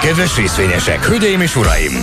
Kedves részvényesek, hölgyeim és uraim!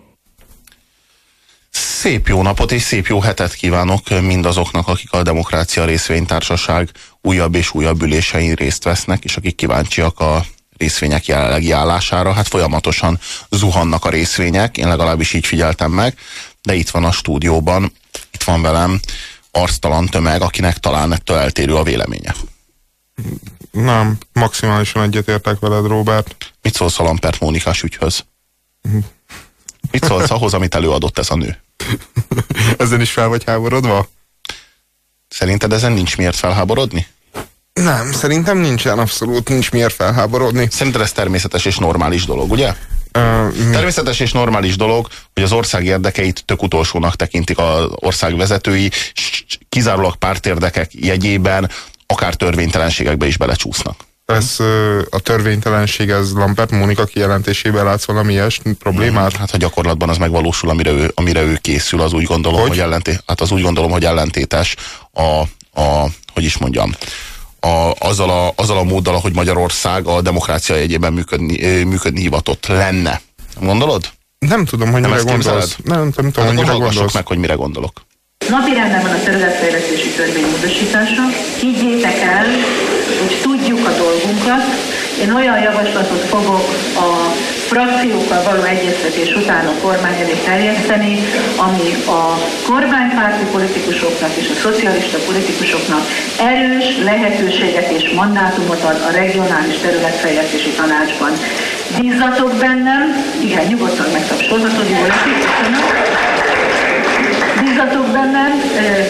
Szép jó napot és szép jó hetet kívánok mindazoknak, akik a Demokrácia Részvénytársaság újabb és újabb ülésein részt vesznek, és akik kíváncsiak a részvények jelenlegi állására. Hát folyamatosan zuhannak a részvények, én legalábbis így figyeltem meg, de itt van a stúdióban, itt van velem arctalan tömeg, akinek talán ettől eltérő a véleménye. Nem, maximálisan egyetértek veled, Robert. Mit szólsz a Lampert Mónikás ügyhöz? Mit szólsz ahhoz, amit előadott ez a nő? ezen is fel vagy háborodva? Szerinted ezen nincs miért felháborodni? Nem, szerintem nincsen, abszolút nincs miért felháborodni. Szerinted ez természetes és normális dolog, ugye? Uh, Természetes és normális dolog, hogy az ország érdekeit tök utolsónak tekintik az ország vezetői, kizárólag pártérdekek jegyében akár törvénytelenségekbe is belecsúsznak. Ez a törvénytelenség, ez Lampert Mónika kijelentésében látsz valami ilyes problémát? Hát ha gyakorlatban az megvalósul, amire ő, amire ő készül, az úgy gondolom, hogy, hogy ellenté, hát az úgy gondolom, hogy ellentétes a, a hogy is mondjam, a, azzal, a, azzal a móddal, ahogy Magyarország a demokrácia jegyében működni, működni hivatott lenne. Gondolod? Nem tudom, hogy nem mire gondolsz. Nem, nem, nem tudom, hát hogy mire gondolsz. meg, hogy mire gondolok. Napi renden van a területfejlesztési törvény módosítása. Higgyétek el, hogy tudjuk a dolgunkat. Én olyan javaslatot fogok a frakciókkal való egyeztetés után a kormány elé terjeszteni, ami a kormánypárti politikusoknak és a szocialista politikusoknak erős lehetőséget és mandátumot ad a regionális területfejlesztési tanácsban. Bízzatok bennem, igen, nyugodtan megtapsolhatod, jól esik, köszönöm bízzatok bennem,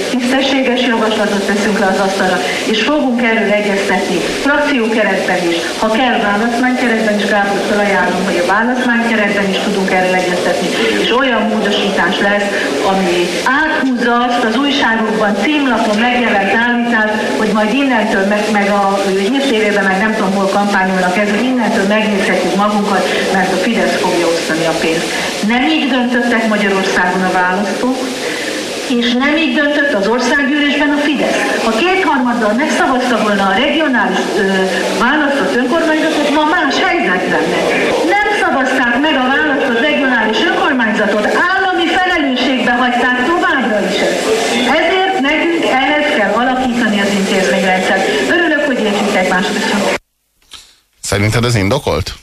tisztességes javaslatot teszünk le az asztalra, és fogunk erről egyeztetni frakciókeretben is, ha kell választmánykeretben is, Gábor felajánlom, hogy a választmánykeretben is tudunk erről egyeztetni, és olyan módosítás lesz, ami áthúzza azt az újságokban címlapon megjelent állítást, hogy majd innentől, meg, meg a hírtévében, meg nem tudom hol kampányolnak ez, hogy innentől megnézhetjük magunkat, mert a Fidesz fogja osztani a pénzt. Nem így döntöttek Magyarországon a választók, és nem így döntött az országgyűlésben a Fidesz. Ha kétharmaddal megszavazta volna a regionális ö, választott önkormányzatot, ma más helyzet lenne. Nem szavazták meg a választott regionális önkormányzatot, állami felelősségbe hagyták továbbra is. Ezért nekünk ehhez kell alakítani az intézményrendszert. Örülök, hogy értjük egymást. Szerinted ez indokolt?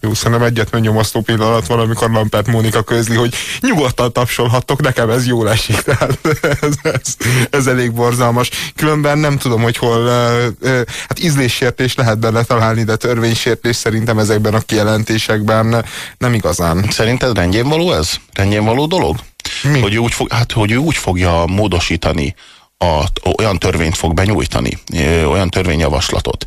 Jó, szerintem egyetlen nyomasztó pillanat van, amikor Lampert Mónika közli, hogy nyugodtan tapsolhattok, nekem ez jól esik. Tehát ez, ez, ez elég borzalmas. Különben nem tudom, hogy hol, hát ízléssértés lehet benne találni, de törvénysértés szerintem ezekben a kijelentésekben nem igazán. Szerinted rendjén való ez? Rendjén való dolog? Mi? Hogy, úgy fog, hát, hogy ő úgy fogja módosítani a, olyan törvényt fog benyújtani, olyan törvényjavaslatot,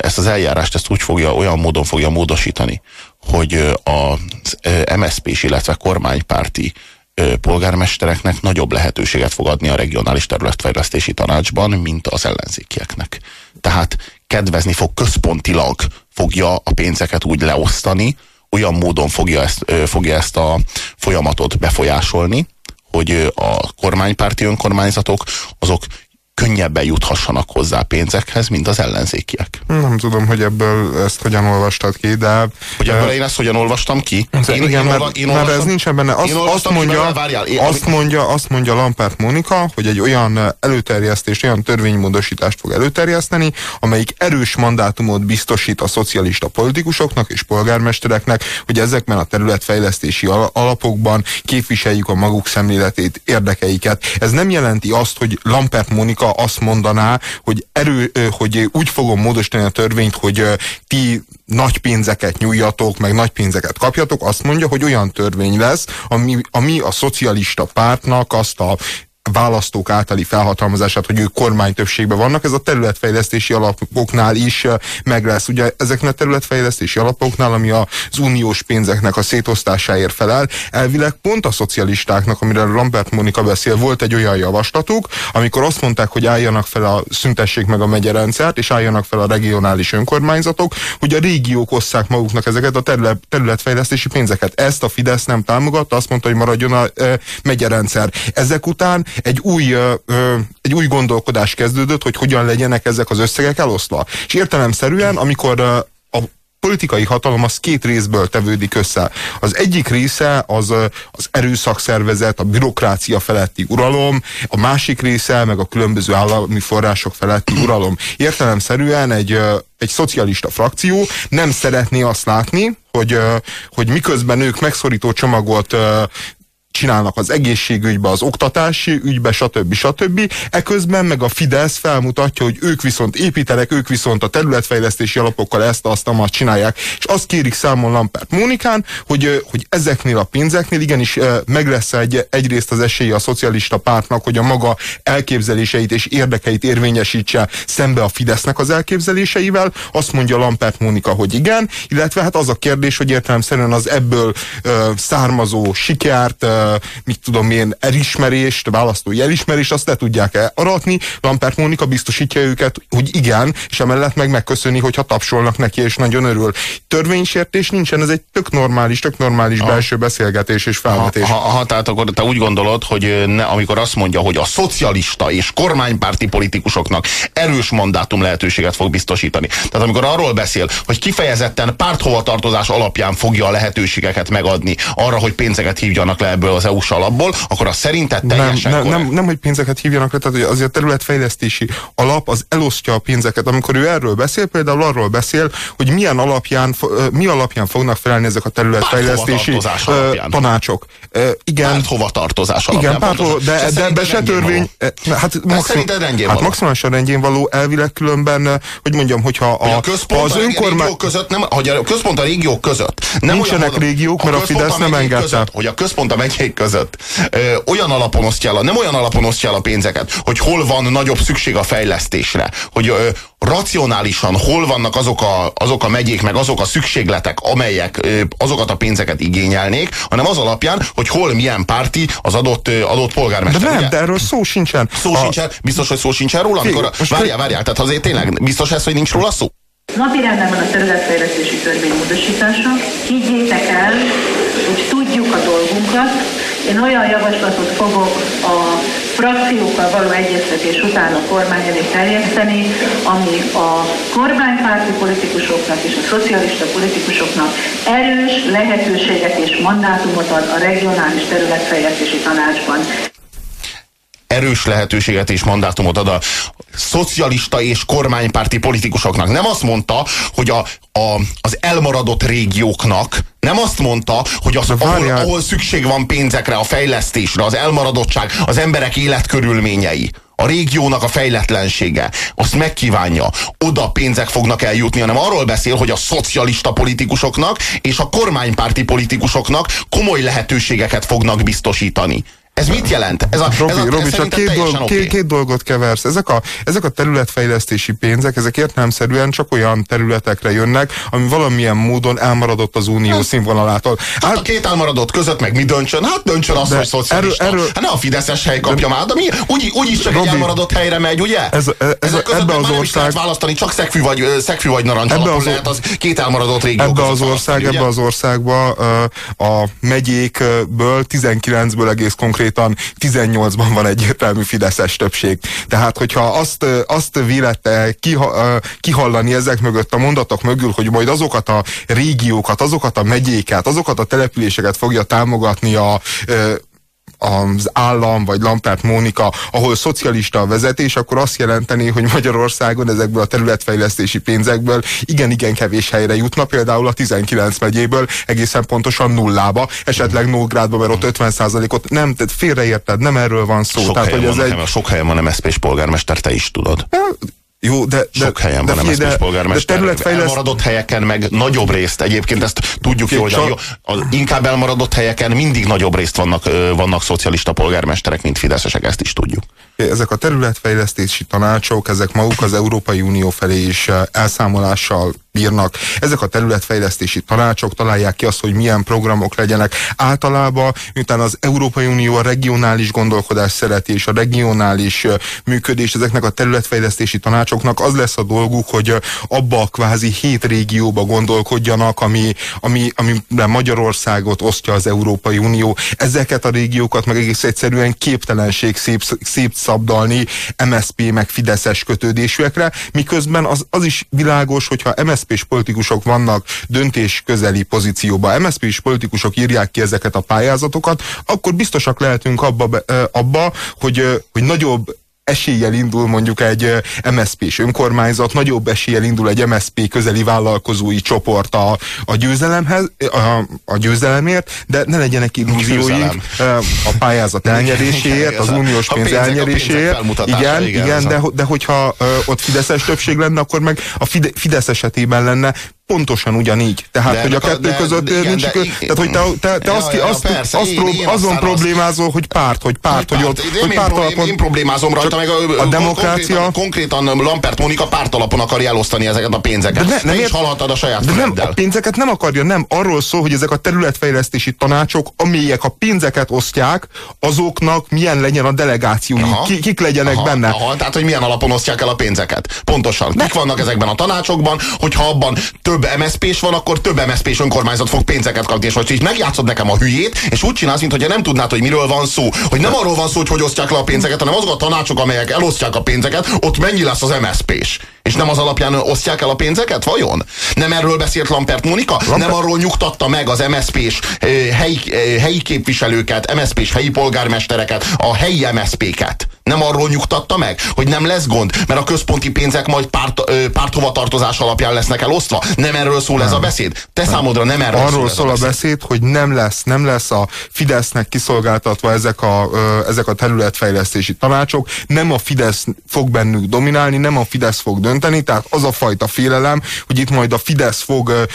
ezt az eljárást ezt úgy fogja, olyan módon fogja módosítani, hogy az MSZP-s, illetve kormánypárti polgármestereknek nagyobb lehetőséget fog adni a regionális területfejlesztési tanácsban, mint az ellenzékieknek. Tehát kedvezni fog központilag fogja a pénzeket úgy leosztani, olyan módon fogja ezt, fogja ezt a folyamatot befolyásolni, hogy a kormánypárti önkormányzatok azok könnyebben juthassanak hozzá pénzekhez, mint az ellenzékiek. Nem tudom, hogy ebből ezt hogyan olvastad ki, de... Hogy ebből én ezt hogyan olvastam ki? Én, igen, én, mert, én mert ez nincsen benne. Azt, azt, mondja, várjál, én, azt, mondja, azt mondja Lampert Monika, hogy egy olyan előterjesztés, olyan törvénymódosítást fog előterjeszteni, amelyik erős mandátumot biztosít a szocialista politikusoknak és polgármestereknek, hogy ezekben a területfejlesztési alapokban képviseljük a maguk szemléletét, érdekeiket. Ez nem jelenti azt, hogy Lampert Monika azt mondaná, hogy, erő, hogy úgy fogom módosítani a törvényt, hogy ti nagy pénzeket nyújjatok, meg nagy pénzeket kapjatok, azt mondja, hogy olyan törvény lesz, ami, ami a szocialista pártnak azt a választók általi felhatalmazását, hogy ők kormány többségben vannak, ez a területfejlesztési alapoknál is meg lesz. Ugye ezeknek a területfejlesztési alapoknál, ami az uniós pénzeknek a szétosztásáért felel, elvileg pont a szocialistáknak, amire Lambert Monika beszél, volt egy olyan javaslatuk, amikor azt mondták, hogy álljanak fel a szüntessék meg a megyerendszert, és álljanak fel a regionális önkormányzatok, hogy a régiók osszák maguknak ezeket a terület, területfejlesztési pénzeket. Ezt a Fidesz nem támogatta, azt mondta, hogy maradjon a e, megyerendszer. Ezek után egy új, egy új gondolkodás kezdődött, hogy hogyan legyenek ezek az összegek elosztva. És értelemszerűen, amikor a politikai hatalom az két részből tevődik össze. Az egyik része az, az erőszakszervezet, a bürokrácia feletti uralom, a másik része meg a különböző állami források feletti uralom. Értelemszerűen egy, egy szocialista frakció nem szeretné azt látni, hogy, hogy miközben ők megszorító csomagot csinálnak az egészségügybe, az oktatási ügybe, stb. stb. Eközben meg a Fidesz felmutatja, hogy ők viszont építenek, ők viszont a területfejlesztési alapokkal ezt, azt, azt csinálják. És azt kérik számon Lampert Mónikán, hogy, hogy ezeknél a pénzeknél igenis meg lesz egy, egyrészt az esélye a szocialista pártnak, hogy a maga elképzeléseit és érdekeit érvényesítse szembe a Fidesznek az elképzeléseivel. Azt mondja Lampert Mónika, hogy igen, illetve hát az a kérdés, hogy értelemszerűen az ebből ö, származó sikert, ö, mit tudom én, elismerést, választói elismerést, azt le tudják-e aratni. Lampert Mónika biztosítja őket, hogy igen, és emellett meg megköszöni, hogyha tapsolnak neki, és nagyon örül. Törvénysértés nincsen, ez egy tök normális, tök normális belső beszélgetés és felvetés. Ha, ha, ha, tehát akkor te úgy gondolod, hogy ne, amikor azt mondja, hogy a szocialista és kormánypárti politikusoknak erős mandátum lehetőséget fog biztosítani. Tehát amikor arról beszél, hogy kifejezetten párthovatartozás alapján fogja a lehetőségeket megadni arra, hogy pénzeket hívjanak le ebből az EU-s alapból, akkor a szerinted teljesen nem, nem, nem, nem, hogy pénzeket hívjanak le, tehát hogy azért a területfejlesztési alap az elosztja a pénzeket. Amikor ő erről beszél, például arról beszél, hogy milyen alapján, mi alapján fognak felelni ezek a területfejlesztési tanácsok. Igen. hova tartozás alapján. Igen, párt, de, de ebben se törvény. Való. Hát, maxim, hát maximálisan rendjén való elvileg különben, hogy mondjam, hogyha a, a központ az önkormány... között, nem, hogy a központ a régiók között. Nem Nincsenek olyan, régiók, mert a, a Fidesz nem engedte. Között, hogy a központ a megyék között ö, olyan alapon osztja el, nem olyan alapon osztja el a pénzeket, hogy hol van nagyobb szükség a fejlesztésre, hogy ö, racionálisan hol vannak azok a, azok a megyék, meg azok a szükségletek, amelyek ö, azokat a pénzeket igényelnék, hanem az alapján, hogy hol milyen párti az adott, ö, adott polgármester. De nem, ugye? de erről szó sincsen. Szó a... sincsen? Biztos, hogy szó sincsen róla? Amikor, várjál, várjál, tehát azért tényleg biztos ez, hogy nincs róla szó? Napirenden van a területfejlesztési törvény módosítása. Higgyétek el, tudjuk a dolgunkat. Én olyan javaslatot fogok a frakciókkal való egyeztetés után a kormány elé terjeszteni, ami a kormánypárti politikusoknak és a szocialista politikusoknak erős lehetőséget és mandátumot ad a regionális területfejlesztési tanácsban erős lehetőséget és mandátumot ad a szocialista és kormánypárti politikusoknak. Nem azt mondta, hogy a, a, az elmaradott régióknak, nem azt mondta, hogy az, ahol, ahol szükség van pénzekre, a fejlesztésre, az elmaradottság, az emberek életkörülményei a régiónak a fejletlensége, azt megkívánja, oda pénzek fognak eljutni, hanem arról beszél, hogy a szocialista politikusoknak és a kormánypárti politikusoknak komoly lehetőségeket fognak biztosítani. Ez mit jelent? Ez a, Robi, ez a, Robi csak két, dolg, okay. két, két dolgot keversz. Ezek a, ezek a területfejlesztési pénzek, ezek értelemszerűen csak olyan területekre jönnek, ami valamilyen módon elmaradott az unió hát, színvonalától. Hát, a két elmaradott között meg mi döntsön? Hát döntsön az, hogy szocialista. Erről, erről, hát ne a Fideszes hely kapja már, de mi, úgy, úgy is csak Robi, egy elmaradott helyre megy, ugye? Ez, ez, Ezek között ebbe az ország... lehet választani, csak szekfű vagy, szekfű vagy narancs ebbe az, lehet az két elmaradott régió ebbe az ország, ebbe az országba a megyékből 19-ből egész konkrétan 18 2018-ban van egyértelmű fideszes többség. Tehát, hogyha azt, azt vélette kihallani ezek mögött a mondatok mögül, hogy majd azokat a régiókat, azokat a megyéket, azokat a településeket fogja támogatni a, az állam, vagy Lampert Mónika, ahol szocialista a vezetés, akkor azt jelenteni, hogy Magyarországon ezekből a területfejlesztési pénzekből igen-igen kevés helyre jutna, például a 19 megyéből egészen pontosan nullába, esetleg Nógrádba, mert ott 50%-ot nem, tehát félreérted, nem erről van szó. Sok tehát, hogy ez egy... sok helyen van MSZP-s polgármester, te is tudod. Jó, de, de sok helyen de, van MSZP de, polgármester. De területfejleszt... Elmaradott helyeken meg nagyobb részt, egyébként ezt tudjuk jól, de az inkább elmaradott helyeken mindig nagyobb részt vannak, vannak szocialista polgármesterek, mint fideszesek, ezt is tudjuk. Ezek a területfejlesztési tanácsok, ezek maguk az Európai Unió felé is elszámolással bírnak. Ezek a területfejlesztési tanácsok találják ki azt, hogy milyen programok legyenek. Általában, miután az Európai Unió a regionális gondolkodás szereti, és a regionális működés ezeknek a területfejlesztési tanácsoknak az lesz a dolguk, hogy abba a kvázi hét régióba gondolkodjanak, ami, ami, amiben Magyarországot osztja az Európai Unió. Ezeket a régiókat meg egész egyszerűen képtelenség szép, szép szabdalni MSP meg Fideszes kötődésűekre, miközben az, az is világos, hogyha MSP MSZP-s politikusok vannak döntés közeli pozícióban, MSZP-s politikusok írják ki ezeket a pályázatokat, akkor biztosak lehetünk abba, abba hogy, hogy nagyobb eséllyel indul mondjuk egy MSZP-s önkormányzat, nagyobb eséllyel indul egy MSZP közeli vállalkozói csoport a, a győzelemhez, a, a győzelemért, de ne legyenek illúzióink a pályázat elnyeréséért, az uniós pénz elnyeréséért. Igen, igen, de, de hogyha ott Fideszes többség lenne, akkor meg a Fidesz esetében lenne pontosan ugyanígy. Tehát, de hogy a kettő de, között de, nincs... De, tehát, hogy te, te, te ja, azt, ja, azt, persze, azt én, prób, én azon problémázol, hogy párt, hogy párt, hogy, ott... Hogy párt én, alapon, én problémázom rajta, meg a, a demokrácia... Konkrétan, konkrétan Lampert Monika párt alapon akarja elosztani ezeket a pénzeket. De ne, nem is hallhattad a saját de nem, a pénzeket nem akarja, nem. Arról szól, hogy ezek a területfejlesztési tanácsok, amelyek a pénzeket osztják, azoknak milyen legyen a delegáció, ki, kik legyenek aha, benne. Aha, tehát, hogy milyen alapon osztják el a pénzeket. Pontosan. Kik vannak ezekben a tanácsokban, hogyha abban több több MSZP-s van, akkor több MSZP-s önkormányzat fog pénzeket kapni, és most így megjátszod nekem a hülyét, és úgy csinálsz, mintha nem tudnád, hogy miről van szó. Hogy nem arról van szó, hogy hogy osztják le a pénzeket, hanem azok a tanácsok, amelyek elosztják a pénzeket, ott mennyi lesz az MSZP-s. És nem az alapján osztják el a pénzeket, vajon? Nem erről beszélt Lampert Mónika? Lampert... Nem arról nyugtatta meg az MSZP-s helyi, helyi képviselőket, MSZP-s helyi polgármestereket, a helyi MSZP-ket? Nem arról nyugtatta meg, hogy nem lesz gond, mert a központi pénzek majd párt, párthovatartozás alapján lesznek elosztva? Nem erről szól nem. ez a beszéd? Te nem. számodra nem erről arról szól, szól a, beszéd. beszéd, hogy nem lesz, nem lesz a Fidesznek kiszolgáltatva ezek a, ezek a területfejlesztési tanácsok, nem a Fidesz fog bennük dominálni, nem a Fidesz fog dönteni, tehát az a fajta félelem, hogy itt majd a Fidesz fog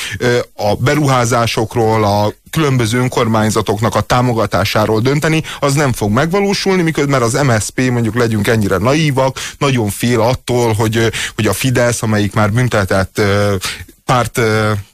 a beruházásokról, a különböző önkormányzatoknak a támogatásáról dönteni, az nem fog megvalósulni, miközben az MSP, mondjuk legyünk ennyire naívak, nagyon fél attól, hogy, hogy a Fidesz, amelyik már büntetett párt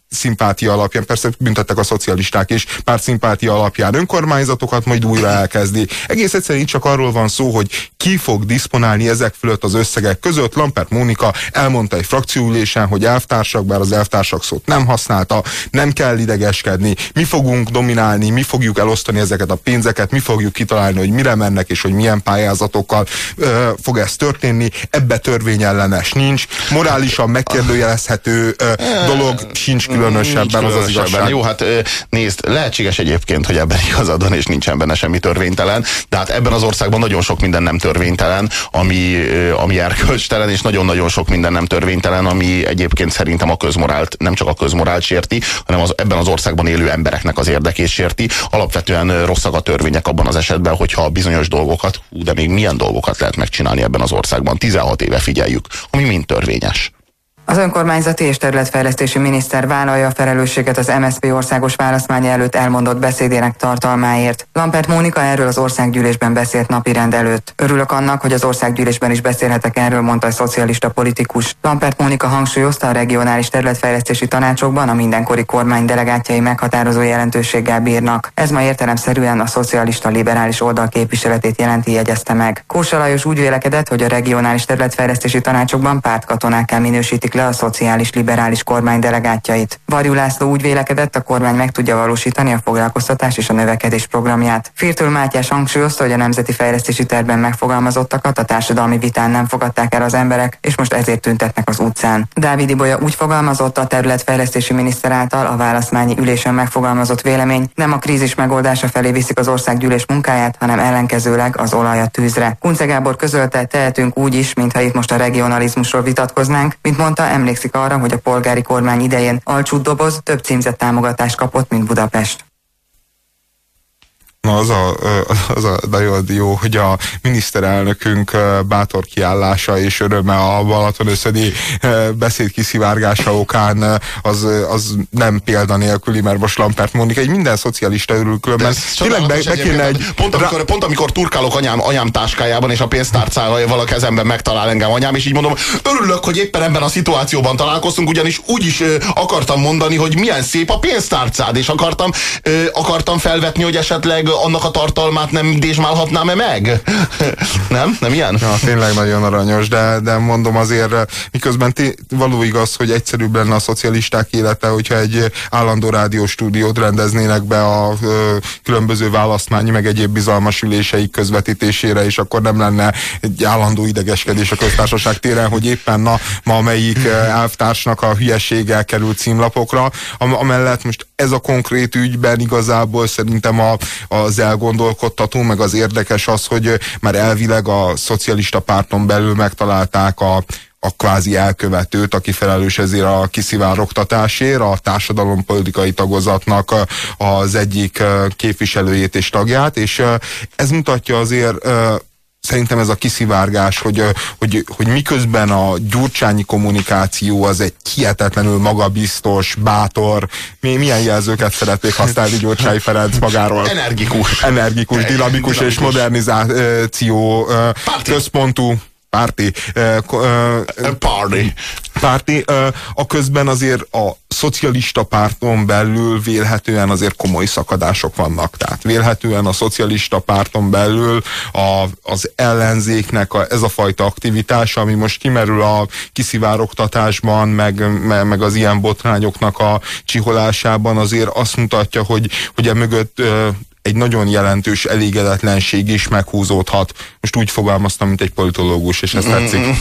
szimpátia alapján, persze büntettek a szocialisták is, párt szimpátia alapján önkormányzatokat majd újra elkezdi. Egész egyszerűen csak arról van szó, hogy ki fog diszponálni ezek fölött az összegek között. Lampert Mónika elmondta egy frakcióülésen, hogy elvtársak, bár az elvtársak szót nem használta, nem kell idegeskedni, mi fogunk dominálni, mi fogjuk elosztani ezeket a pénzeket, mi fogjuk kitalálni, hogy mire mennek és hogy milyen pályázatokkal ö, fog ez történni. Ebbe törvényellenes nincs, morálisan megkérdőjelezhető ö, dolog sincs különösebben az az igazság. Jó, hát nézd, lehetséges egyébként, hogy ebben igazad van, és nincsen benne semmi törvénytelen, de hát ebben az országban nagyon sok minden nem törvénytelen, ami, ami erkölcstelen, és nagyon-nagyon sok minden nem törvénytelen, ami egyébként szerintem a közmorált, nem csak a közmorált sérti, hanem az, ebben az országban élő embereknek az érdekét sérti. Alapvetően rosszak a törvények abban az esetben, hogyha bizonyos dolgokat, hú, de még milyen dolgokat lehet megcsinálni ebben az országban. 16 éve figyeljük, ami mind törvényes. Az önkormányzati és területfejlesztési miniszter vállalja a felelősséget az MSZP országos választmánya előtt elmondott beszédének tartalmáért. Lampert Mónika erről az országgyűlésben beszélt napirend előtt. Örülök annak, hogy az országgyűlésben is beszélhetek erről, mondta a szocialista politikus. Lampert Mónika hangsúlyozta a regionális területfejlesztési tanácsokban a mindenkori kormány delegátjai meghatározó jelentőséggel bírnak. Ez ma értelemszerűen a szocialista liberális oldal képviseletét jelenti, jegyezte meg. Kósa Lajos úgy vélekedett, hogy a regionális területfejlesztési tanácsokban pártkatonák minősítik le a szociális liberális kormány delegátjait. Varjú László úgy vélekedett, a kormány meg tudja valósítani a foglalkoztatás és a növekedés programját. Firtől Mátyás hangsúlyozta, hogy a Nemzeti Fejlesztési Tervben megfogalmazottakat a társadalmi vitán nem fogadták el az emberek, és most ezért tüntetnek az utcán. Dávid Ibolya úgy fogalmazott a területfejlesztési miniszter által a választmányi ülésen megfogalmazott vélemény nem a krízis megoldása felé viszik az országgyűlés munkáját, hanem ellenkezőleg az olaj a tűzre. Kunce Gábor közölte, tehetünk úgy is, mintha itt most a regionalizmusról vitatkoznánk, mint mondta, emlékszik arra, hogy a polgári kormány idején alcsú doboz több címzett támogatást kapott, mint Budapest. Na az a, az a nagyon jó, hogy a miniszterelnökünk bátor kiállása és öröme a Balaton összedi beszéd kiszivárgása okán az, az nem példanélküli, mert most Lampert Mónika, egy minden szocialista örül különben. Tényleg be, be kéne egy... Pont amikor, pont amikor turkálok anyám, anyám táskájában, és a pénztárcával a kezemben megtalál engem anyám, és így mondom, örülök, hogy éppen ebben a szituációban találkoztunk, ugyanis úgy is ö, akartam mondani, hogy milyen szép a pénztárcád, és akartam, ö, akartam felvetni, hogy esetleg annak a tartalmát nem dézsmálhatnám-e meg? nem? Nem ilyen? Ja, tényleg nagyon aranyos, de, de mondom azért, miközben való igaz, hogy egyszerűbb lenne a szocialisták élete, hogyha egy állandó rádióstúdiót rendeznének be a ö, különböző választmányi, meg egyéb bizalmas üléseik közvetítésére, és akkor nem lenne egy állandó idegeskedés a köztársaság téren, hogy éppen na, ma melyik elvtársnak a hülyesége került címlapokra. Am amellett most ez a konkrét ügyben igazából szerintem a, az elgondolkodtató, meg az érdekes az, hogy már elvileg a szocialista párton belül megtalálták a a kvázi elkövetőt, aki felelős ezért a kiszivárogtatásért, a társadalompolitikai tagozatnak az egyik képviselőjét és tagját, és ez mutatja azért szerintem ez a kiszivárgás, hogy, hogy, hogy miközben a gyurcsányi kommunikáció az egy hihetetlenül magabiztos, bátor, milyen jelzőket szeretnék használni Gyurcsány Ferenc magáról? Energikus. Energikus, dinamikus, dinamikus. és modernizáció Párti. központú párti. Party. Párti. A közben azért a szocialista párton belül vélhetően azért komoly szakadások vannak. Tehát vélhetően a szocialista párton belül a, az ellenzéknek a, ez a fajta aktivitás, ami most kimerül a kiszivárogtatásban, meg, meg, meg az ilyen botrányoknak a csiholásában azért azt mutatja, hogy, hogy e mögött egy nagyon jelentős elégedetlenség is meghúzódhat. Most úgy fogalmaztam, mint egy politológus, és ez tetszik.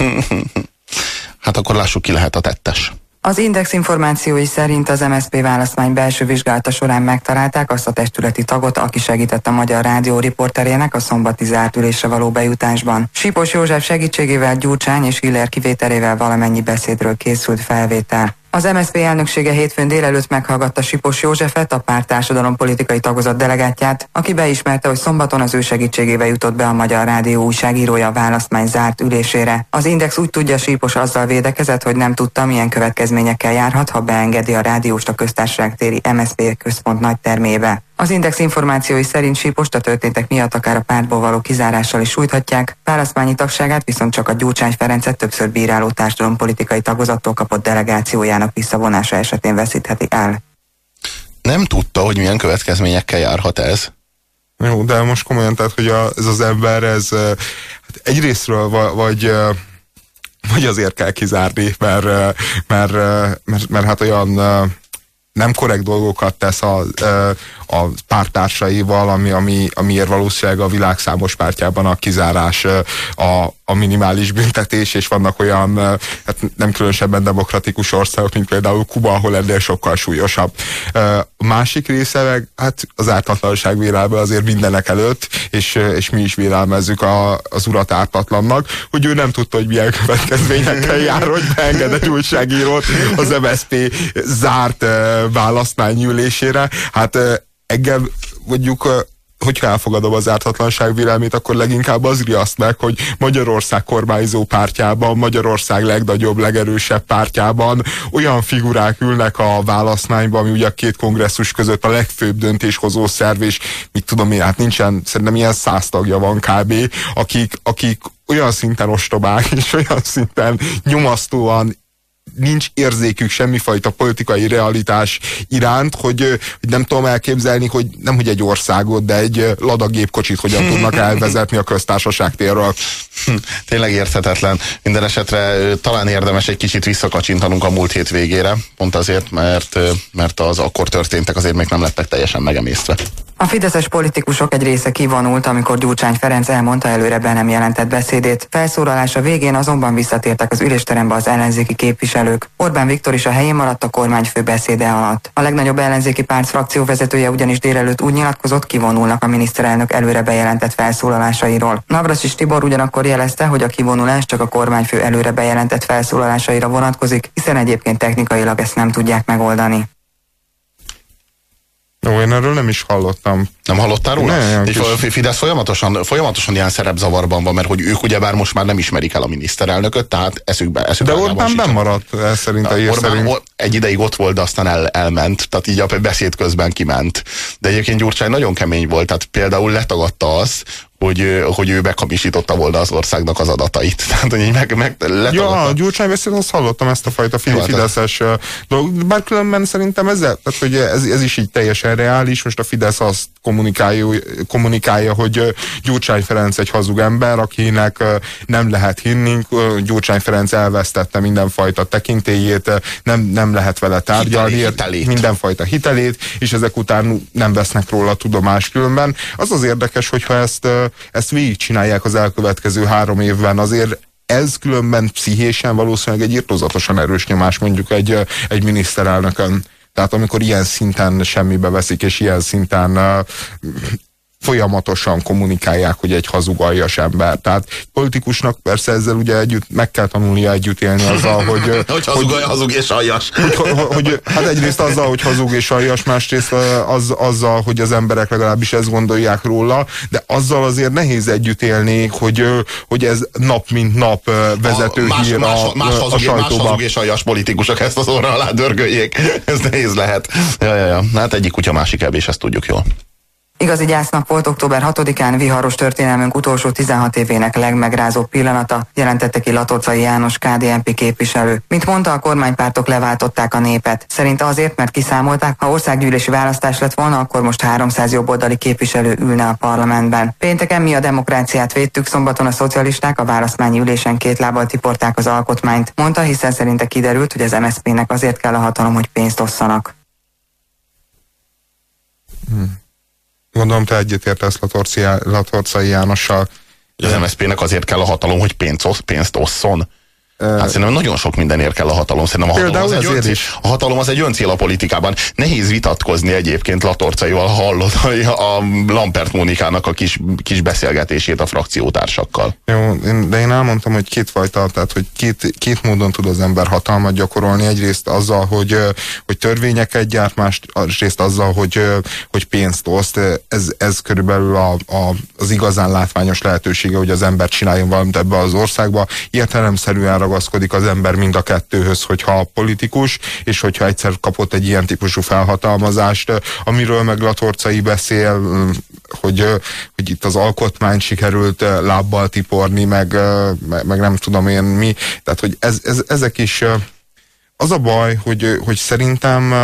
Hát akkor lássuk, ki lehet a tettes. Az Index információi szerint az MSZP választmány belső vizsgálata során megtalálták azt a testületi tagot, aki segített a Magyar Rádió riporterének a szombati zárt ülésre való bejutásban. Sipos József segítségével Gyurcsány és Hiller kivételével valamennyi beszédről készült felvétel. Az MSZP elnöksége hétfőn délelőtt meghallgatta Sipos Józsefet, a párt társadalom politikai tagozat delegátját, aki beismerte, hogy szombaton az ő segítségével jutott be a Magyar Rádió újságírója választmány zárt ülésére. Az Index úgy tudja, Sipos azzal védekezett, hogy nem tudta, milyen következményekkel járhat, ha beengedi a rádióst a köztársaság téri MSZP központ nagy termébe. Az Index információi szerint síposta történtek miatt akár a pártból való kizárással is sújthatják, választmányi tagságát viszont csak a Gyurcsány Ferencet többször bíráló politikai tagozattól kapott delegációjának visszavonása esetén veszítheti el. Nem tudta, hogy milyen következményekkel járhat ez. Jó, de most komolyan, tehát, hogy a, ez az ember, ez hát egyrésztről vagy, vagy azért kell kizárni, mert, mert, mert, mert, mert hát olyan nem korrekt dolgokat tesz a, a pártársaival, ami, ami, amiért valószínűleg a világ számos pártjában a kizárás a, a minimális büntetés, és vannak olyan hát nem különösebben demokratikus országok, mint például Kuba, ahol ennél sokkal súlyosabb. A másik része meg hát az ártatlanság vélelme azért mindenek előtt, és, és mi is vélelmezzük a, az urat ártatlannak, hogy ő nem tudta, hogy milyen következményekkel jár, hogy beengedett újságírót az MSZP zárt választmányülésére. Hát engem mondjuk hogyha elfogadom az ártatlanság vélelmét, akkor leginkább az riaszt meg, hogy Magyarország kormányzó pártjában, Magyarország legnagyobb, legerősebb pártjában olyan figurák ülnek a választmányban, ami ugye a két kongresszus között a legfőbb döntéshozó szerv, és mit tudom én, hát nincsen, szerintem ilyen száz tagja van kb., akik, akik olyan szinten ostobák, és olyan szinten nyomasztóan nincs érzékük semmifajta politikai realitás iránt, hogy, hogy nem tudom elképzelni, hogy nem hogy egy országot, de egy ladagépkocsit hogyan tudnak elvezetni a köztársaság térről. Tényleg érthetetlen. Minden esetre talán érdemes egy kicsit visszakacsintanunk a múlt hét végére, pont azért, mert, mert az akkor történtek azért még nem lettek teljesen megemésztve. A fideszes politikusok egy része kivonult, amikor Gyurcsány Ferenc elmondta előre be nem jelentett beszédét. Felszólalása végén azonban visszatértek az ülésterembe az ellenzéki képviselők. Orbán Viktor is a helyén maradt a kormányfő beszéde alatt. A legnagyobb ellenzéki párt frakcióvezetője ugyanis délelőtt úgy nyilatkozott, kivonulnak a miniszterelnök előre bejelentett felszólalásairól. Navras Tibor ugyanakkor jelezte, hogy a kivonulás csak a kormányfő előre bejelentett felszólalásaira vonatkozik, hiszen egyébként technikailag ezt nem tudják megoldani. Ó, én erről nem is hallottam. Nem hallottál róla? Nem, kis... Fidesz folyamatosan, folyamatosan ilyen szerepzavarban van, mert hogy ők ugyebár most már nem ismerik el a miniszterelnököt, tehát eszükbe, eszükbe De Orbán bemaradt ez szerint a Orbán szerint. egy ideig ott volt, de aztán el, elment, tehát így a beszéd közben kiment. De egyébként Gyurcsány nagyon kemény volt, tehát például letagadta azt, hogy, hogy ő bekamisította volna az országnak az adatait. Tehát, hogy így meg, meg Ja, a Gyurcsány beszél, azt hallottam ezt a fajta Jó, Fideszes dolgot. Bár különben szerintem ez, tehát, hogy ez, ez is így teljesen reális. Most a Fidesz azt kommunikálja, kommunikálja, hogy Gyurcsány Ferenc egy hazug ember, akinek nem lehet hinni. Gyurcsány Ferenc elvesztette mindenfajta tekintélyét, nem, nem lehet vele tárgyalni. Hitelét. Mindenfajta hitelét, és ezek után nem vesznek róla tudomás különben. Az az érdekes, hogyha ezt ezt végigcsinálják az elkövetkező három évben, azért ez különben pszichésen valószínűleg egy irtozatosan erős nyomás mondjuk egy, egy miniszterelnökön. Tehát amikor ilyen szinten semmibe veszik, és ilyen szinten folyamatosan kommunikálják, hogy egy hazug aljas ember. Tehát politikusnak persze ezzel ugye együtt meg kell tanulnia együtt élni azzal, hogy... hogy hazug, hogy, hazug és aljas. Hogy, hogy, hogy, hát egyrészt azzal, hogy hazug és aljas, másrészt az, azzal, hogy az emberek legalábbis ezt gondolják róla, de azzal azért nehéz együtt élni, hogy, hogy ez nap mint nap vezető a, más, hír más, a, más, hazug, a sajtóban. Más hazug és aljas politikusok ezt az orra alá dörgöljék. Ez nehéz lehet. Ja, ja, ja. Hát egyik kutya másik és ezt tudjuk jól. Igazi gyásznap volt október 6-án viharos történelmünk utolsó 16 évének legmegrázóbb pillanata, jelentette ki Latorcai János KDNP képviselő. Mint mondta, a kormánypártok leváltották a népet. Szerint azért, mert kiszámolták, ha országgyűlési választás lett volna, akkor most 300 jobboldali képviselő ülne a parlamentben. Pénteken mi a demokráciát védtük, szombaton a szocialisták a választmányi ülésen két lábbal tiporták az alkotmányt. Mondta, hiszen szerinte kiderült, hogy az MSZP-nek azért kell a hatalom, hogy pénzt osszanak. Hmm. Gondolom, te egyetértesz Latorcai Jánossal. Az MSZP-nek azért kell a hatalom, hogy pénzt, pénzt osszon. Hát szerintem nagyon sok mindenért kell a hatalom. Szerintem a hatalom, az egy öncél, is. a hatalom az egy öncél a politikában. Nehéz vitatkozni egyébként Latorcaival, hallod a Lampert Mónikának a kis, kis beszélgetését a frakciótársakkal. Jó, de én elmondtam, hogy két fajta, tehát hogy két, két módon tud az ember hatalmat gyakorolni. Egyrészt azzal, hogy, hogy törvényeket gyárt, másrészt azzal, hogy, hogy pénzt oszt. Ez, ez körülbelül a, a, az igazán látványos lehetősége, hogy az ember csináljon valamit ebbe az országba. Értelemszerűen ragaszkodik az ember mind a kettőhöz, hogyha politikus, és hogyha egyszer kapott egy ilyen típusú felhatalmazást, amiről meg Latorcai beszél, hogy, hogy itt az alkotmány sikerült lábbal tiporni, meg, meg, meg nem tudom én mi. Tehát, hogy ez, ez, ezek is az a baj, hogy, hogy szerintem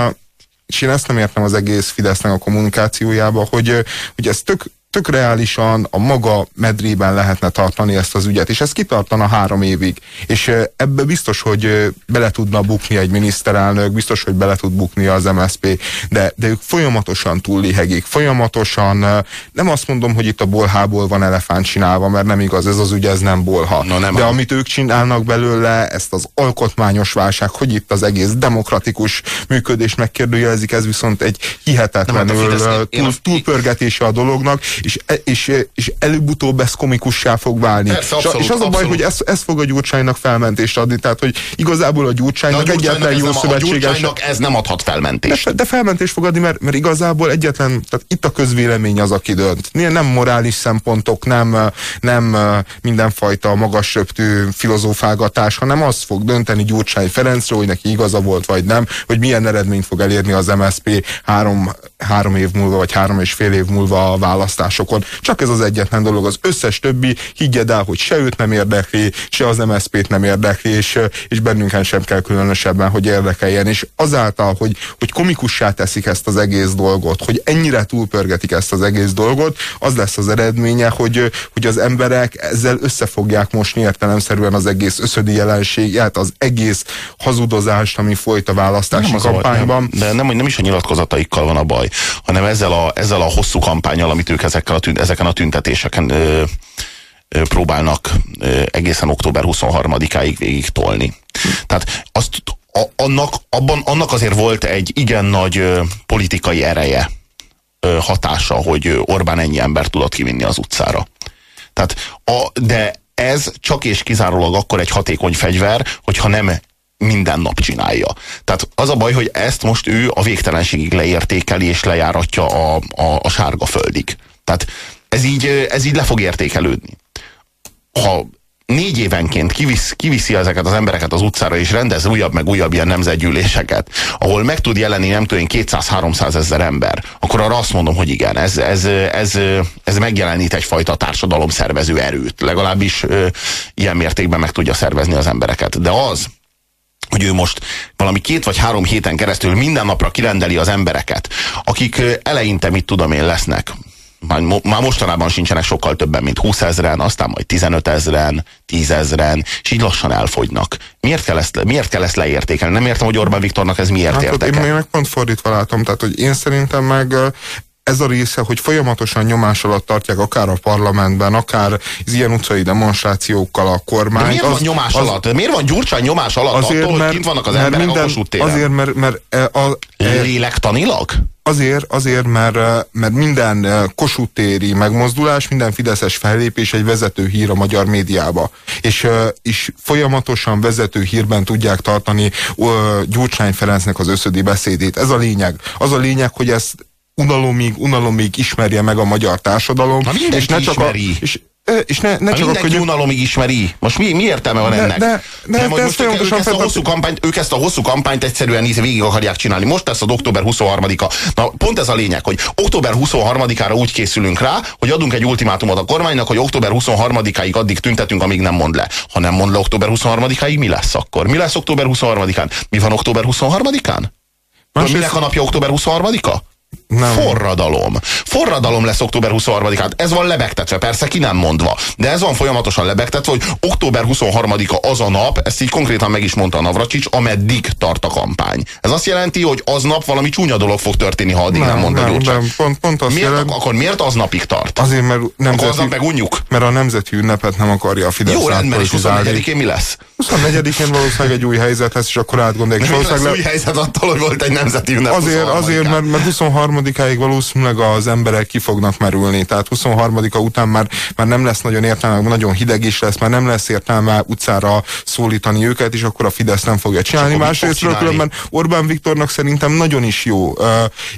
és én ezt nem értem az egész Fidesznek a kommunikációjába, hogy, hogy ez tök, tök reálisan a maga medrében lehetne tartani ezt az ügyet, és ez kitartana három évig. És ebbe biztos, hogy bele tudna bukni egy miniszterelnök, biztos, hogy bele tud bukni az MSP, de, de ők folyamatosan túllihegik, folyamatosan, nem azt mondom, hogy itt a bolhából van elefánt csinálva, mert nem igaz, ez az ügy, ez nem bolha. No, nem de am. amit ők csinálnak belőle, ezt az alkotmányos válság, hogy itt az egész demokratikus működés megkérdőjelezik, ez viszont egy hihetetlenül túl, túlpörgetése a dolognak, és, e, és, és előbb-utóbb ez komikussá fog válni. Persze, abszolút, és az a baj, abszolút. hogy ez, ez fog a Gyurcsánynak felmentést adni, tehát hogy igazából a Gyurcsánynak, a egyetlen jó szövetséges... A ez nem adhat felmentést. De, de felmentést fog adni, mert, mert igazából egyetlen, tehát itt a közvélemény az, aki dönt. Nem morális szempontok, nem, nem mindenfajta magas röptű filozófálgatás, hanem az fog dönteni Gyurcsány Ferencről, hogy neki igaza volt, vagy nem, hogy milyen eredményt fog elérni az MSP három, három év múlva, vagy három és fél év múlva a választás választásokon. Csak ez az egyetlen dolog. Az összes többi, higgyed el, hogy se őt nem érdekli, se az MSZP-t nem érdekli, és, és bennünken sem kell különösebben, hogy érdekeljen. És azáltal, hogy, hogy komikussá teszik ezt az egész dolgot, hogy ennyire túlpörgetik ezt az egész dolgot, az lesz az eredménye, hogy, hogy az emberek ezzel össze fogják mosni értelemszerűen az egész összödi jelenséget, az egész hazudozást, ami folyt a választási nem kampányban. Nem, de nem, nem is a nyilatkozataikkal van a baj, hanem ezzel a, ezzel a hosszú kampányal, amit ők ezek ezekkel a tünt, ezeken a tüntetéseken ö, ö, próbálnak ö, egészen október 23-áig végig tolni. Tehát azt, a, annak, abban, annak azért volt egy igen nagy ö, politikai ereje, ö, hatása, hogy Orbán ennyi ember tudott kivinni az utcára. Tehát a, de ez csak és kizárólag akkor egy hatékony fegyver, hogyha nem minden nap csinálja. Tehát az a baj, hogy ezt most ő a végtelenségig leértékeli és lejáratja a, a, a sárga földig. Tehát ez így, ez így le fog értékelődni. Ha négy évenként kivisz, kiviszi ezeket az embereket az utcára, és rendez újabb meg újabb ilyen nemzetgyűléseket, ahol meg tud jelenni nem tudom 200-300 ezer ember, akkor arra azt mondom, hogy igen, ez, ez, ez, ez megjelenít egyfajta társadalom szervező erőt. Legalábbis ö, ilyen mértékben meg tudja szervezni az embereket. De az, hogy ő most valami két vagy három héten keresztül minden napra kirendeli az embereket, akik eleinte, mit tudom én, lesznek már, már mostanában sincsenek sokkal többen, mint 20 ezeren, aztán majd 15 ezeren, 10 ezeren, és így lassan elfogynak. Miért kell ezt, miért kell ezt leértékelni? Nem értem, hogy Orbán Viktornak ez miért hát, érdekel. Én meg pont fordítva látom, tehát hogy én szerintem meg ez a része, hogy folyamatosan nyomás alatt tartják akár a parlamentben, akár az ilyen utcai demonstrációkkal a kormány. De miért az, van nyomás az, alatt? Miért van Gyurcsány nyomás alatt azért, attól, mert, hogy kint vannak az emberek minden, a Kossuth téren? Azért, mert, mert e, a, a, Lélektanilag? Azért, azért mert, mert minden kosutéri megmozdulás, minden fideszes fellépés egy vezető hír a magyar médiába. És, és folyamatosan vezető hírben tudják tartani Gyurcsány Ferencnek az összödi beszédét. Ez a lényeg. Az a lényeg, hogy ezt unalomig, unalomig ismerje meg a magyar társadalom. Na és ne csak ismeri. a, és és ne, ne csak mindenki akkor, unalomig ismeri. Most mi, mi értelme van ennek? De, de, de, de most ők, ők, ezt a hosszú kampányt, ők ezt a hosszú kampányt egyszerűen végig akarják csinálni. Most lesz az október 23-a. Na, pont ez a lényeg, hogy október 23-ára úgy készülünk rá, hogy adunk egy ultimátumot a kormánynak, hogy október 23-áig addig tüntetünk, amíg nem mond le. Ha nem mond le október 23-áig, mi lesz akkor? Mi lesz október 23-án? Mi van október 23-án? Minek a napja október 23-a? Nem. Forradalom. Forradalom lesz október 23-án. Ez van lebegtetve, persze ki nem mondva. De ez van folyamatosan lebegtetve, hogy október 23-a az a nap, ezt így konkrétan meg is mondta a Navracsics, ameddig tart a kampány. Ez azt jelenti, hogy aznap valami csúnya dolog fog történni, ha addig nem, nem mond nem, nem, pont, pont azt miért, jelent... Akkor miért aznapig tart? Azért, mert nemzeti, aznap meg unjuk. Mert a nemzeti ünnepet nem akarja a Fidesz Jó, rendben, és 24-én mi lesz? 24-én valószínűleg egy új helyzet lesz, és akkor átgondolják. Mi lesz le... új helyzet attól, hogy volt egy nemzeti ünnep Azért, azért mert, mert 23-áig valószínűleg az emberek ki fognak merülni. Tehát 23-a után már, már nem lesz nagyon értelme, nagyon hideg is lesz, már nem lesz értelme utcára szólítani őket, és akkor a Fidesz nem fogja csinálni. Másrésztről különben Orbán Viktornak szerintem nagyon is jó. Uh,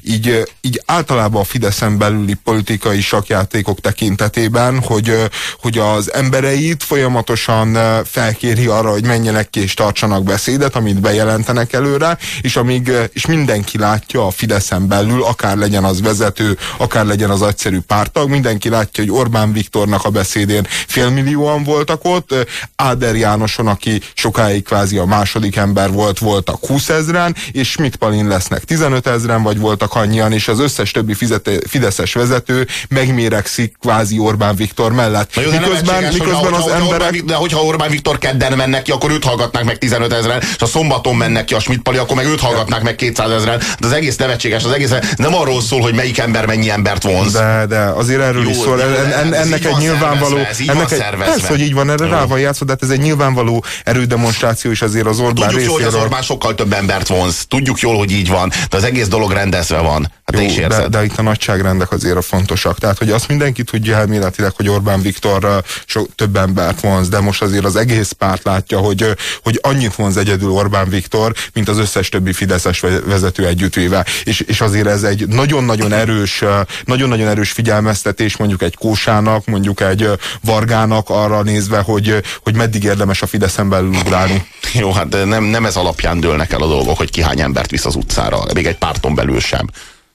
így, így általában a Fideszen belüli politikai sakjátékok tekintetében, hogy, uh, hogy az embereit folyamatosan uh, felkéri arra, hogy menjenek ki és tartsanak beszédet, amit bejelentenek előre, és amíg és mindenki látja a Fideszen belül, akár legyen az vezető, akár legyen az egyszerű pártag, mindenki látja, hogy Orbán Viktornak a beszédén félmillióan voltak ott, Áder Jánoson, aki sokáig kvázi a második ember volt, voltak 20 ezeren, és Schmidt Palin lesznek 15 ezeren, vagy voltak annyian, és az összes többi fizete, fideszes vezető megméregszik kvázi Orbán Viktor mellett. jó, miközben, miközben az emberek... Orbán, de hogyha Orbán Viktor kedden mennek ki, akkor őt hallgatnák meg 15 ezeren, és a szombaton mennek ki a Schmidt Pali, akkor meg őt hallgatnák meg 200 ezeren. De az egész nevetséges, az egész nem arról szól, hogy melyik ember mennyi embert vonz. De, de azért erről jó, is szól. Jó, en, en, ennek egy nyilvánvaló... Ez ennek egy, persze, hogy így van, erre rá van játszva, de hát ez egy nyilvánvaló erődemonstráció is azért az Orbán Tudjuk jól, hogy az Orbán sokkal több embert vonz. Tudjuk jól, hogy így van, de az egész dolog rendezve van. Hát Jó, is de, de itt a nagyságrendek azért a fontosak. Tehát, hogy azt mindenki tudja elméletileg, hogy Orbán Viktor so, több embert vonz, de most azért az egész párt látja, hogy, hogy annyit vonz egyedül Orbán Viktor, mint az összes többi Fideszes vezető együttvéve. És, és azért ez egy nagyon-nagyon erős, nagyon-nagyon erős figyelmeztetés mondjuk egy Kósának, mondjuk egy Vargának arra nézve, hogy, hogy meddig érdemes a Fideszen belül ugrálni. Jó, hát nem, nem ez alapján dőlnek el a dolgok, hogy ki hány embert visz az utcára, még egy párton belül sem.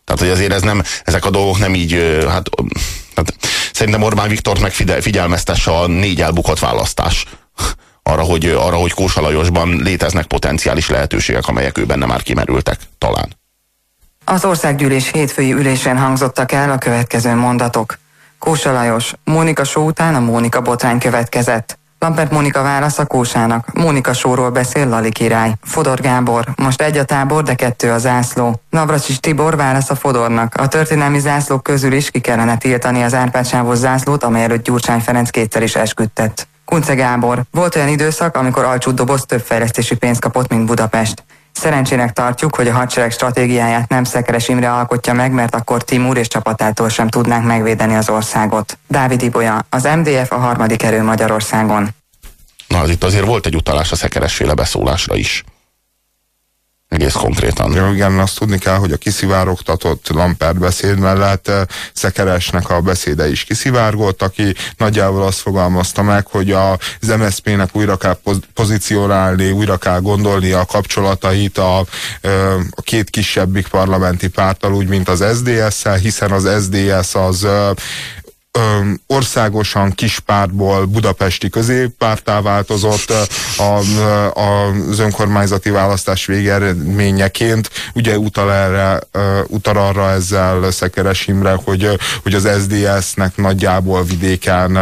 Tehát, hogy azért ez nem, ezek a dolgok nem így, hát, hát szerintem Orbán Viktort meg figyelmeztesse a négy elbukott választás arra, hogy, arra, hogy Kósa Lajosban léteznek potenciális lehetőségek, amelyek ő benne már kimerültek, talán. Az országgyűlés hétfői ülésén hangzottak el a következő mondatok. Kósa Lajos, Mónika Só után a Mónika botrány következett. Lampert Mónika válasz a Kósának. Mónika Sóról beszél Lali király. Fodor Gábor. Most egy a tábor, de kettő a zászló. Navracsis Tibor válasz a Fodornak. A történelmi zászlók közül is ki kellene tiltani az Árpád zászlót, amely előtt Gyurcsány Ferenc kétszer is esküdtett. Kunce Gábor. Volt olyan időszak, amikor Alcsút doboz több fejlesztési pénzt kapott, mint Budapest. Szerencsének tartjuk, hogy a hadsereg stratégiáját nem Szekeres Imre alkotja meg, mert akkor Timur és csapatától sem tudnánk megvédeni az országot. Dávid Ibolya, az MDF a harmadik erő Magyarországon. Na, az itt azért volt egy utalás a Szekeres féle beszólásra is. Egész konkrétan. Jó, igen, azt tudni kell, hogy a kiszivárogtatott Lampert beszéd mellett eh, Szekeresnek a beszéde is kiszivárgott, aki nagyjából azt fogalmazta meg, hogy az MSZP-nek újra kell pozícionálni, újra kell gondolni a kapcsolatait a, eh, a két kisebbik parlamenti párttal, úgy, mint az SDS-szel, hiszen az SDS az eh, országosan kispártból budapesti középpártá változott a, a, az önkormányzati választás végeredményeként. Ugye utal, erre, utal arra ezzel Szekeres Imre, hogy, hogy az SDS-nek nagyjából vidéken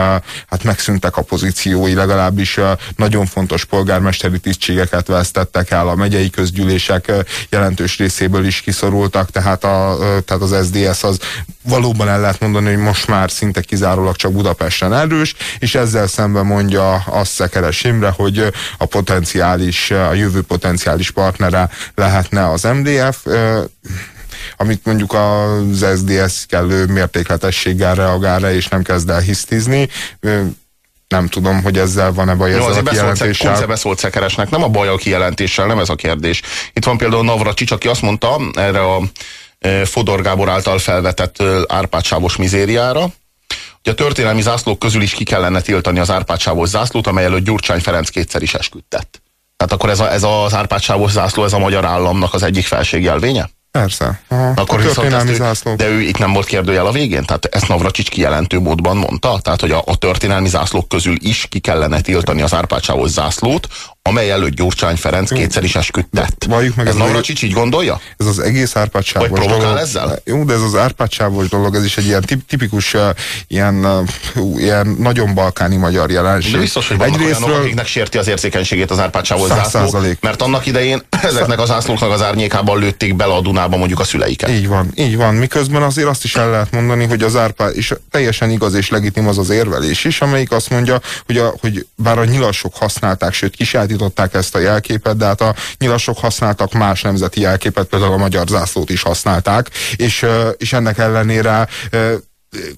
hát megszűntek a pozíciói, legalábbis nagyon fontos polgármesteri tisztségeket vesztettek el, a megyei közgyűlések jelentős részéből is kiszorultak, tehát, a, tehát az SDS az valóban el lehet mondani, hogy most már szinte kizárólag csak Budapesten erős, és ezzel szemben mondja azt Szekeres Imre, hogy a potenciális, a jövő potenciális partnere lehetne az MDF, amit mondjuk az SDS kellő mértékletességgel reagál rá, és nem kezd el hisztizni nem tudom, hogy ezzel van-e baj ezzel a kijelentéssel. Kunce beszólt Szekeresnek, nem a baj a kijelentéssel, nem ez a kérdés. Itt van például Navracsics, aki azt mondta erre a Fodor Gábor által felvetett árpátsávos mizériára, hogy a történelmi zászlók közül is ki kellene tiltani az árpátsávos zászlót, amely előtt Gyurcsány Ferenc kétszer is esküdtett. Tehát akkor ez, a, ez az árpátsávos zászló, ez a magyar államnak az egyik felségjelvénye? Persze. Aha. Akkor viszont ezt ő, de ő itt nem volt kérdőjel a végén? Tehát ezt Navracsics kijelentő módban mondta? Tehát, hogy a, a történelmi zászlók közül is ki kellene tiltani az árpácsávos zászlót, amely előtt Gyurcsány Ferenc kétszer is esküdtett. Valljuk meg ez, ez Navracsics így gondolja? Ez az egész árpácsávos Vagy provokál dolog. ezzel? Jó, de ez az árpácsávos dolog, ez is egy ilyen tipikus, ilyen, ilyen nagyon balkáni magyar jelenség. De biztos, hogy vannak Egyrésztről... olyanok, akiknek sérti az érzékenységét az árpácsávos zászló, mert annak idején ezeknek a zászlóknak az árnyékában lőtték bele a Dunába mondjuk a szüleiket. Így van, így van. Miközben azért azt is el lehet mondani, hogy az árpá, és teljesen igaz és legitim az az érvelés is, amelyik azt mondja, hogy, a, hogy bár a nyilasok használták, sőt kisátították ezt a jelképet, de hát a nyilasok használtak más nemzeti jelképet, például a magyar zászlót is használták, és, és ennek ellenére